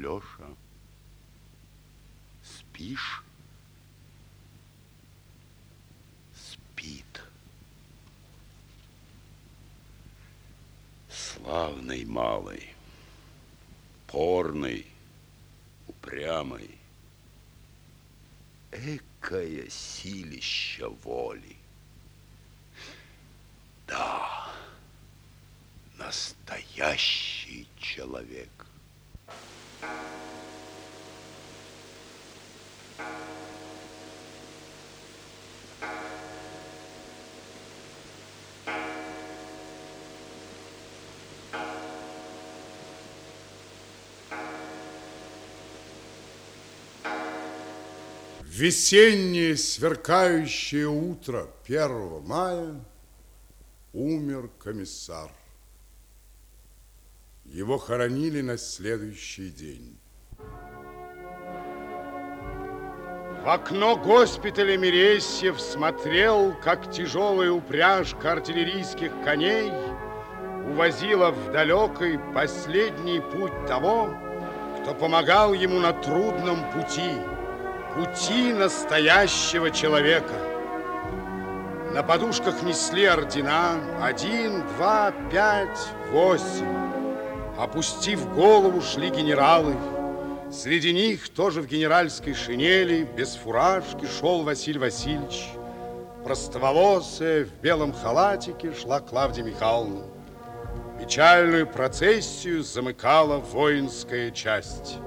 Леша, спишь? Спит. Славный малый, порный, упрямый, экая силища воли. Да, настоящий человек. Весеннее сверкающее утро 1 мая умер комиссар. Его хоронили на следующий день. В окно госпиталя Мересьев смотрел, как тяжелая упряжка артиллерийских коней увозила в далекий последний путь того, кто помогал ему на трудном пути – пути настоящего человека. На подушках несли ордена один, два, пять, восемь. Опустив голову, шли генералы. Среди них тоже в генеральской шинели, без фуражки, шел Василий Васильевич. Простоволосая, в белом халатике шла Клавдия Михайловна. Печальную процессию замыкала воинская часть.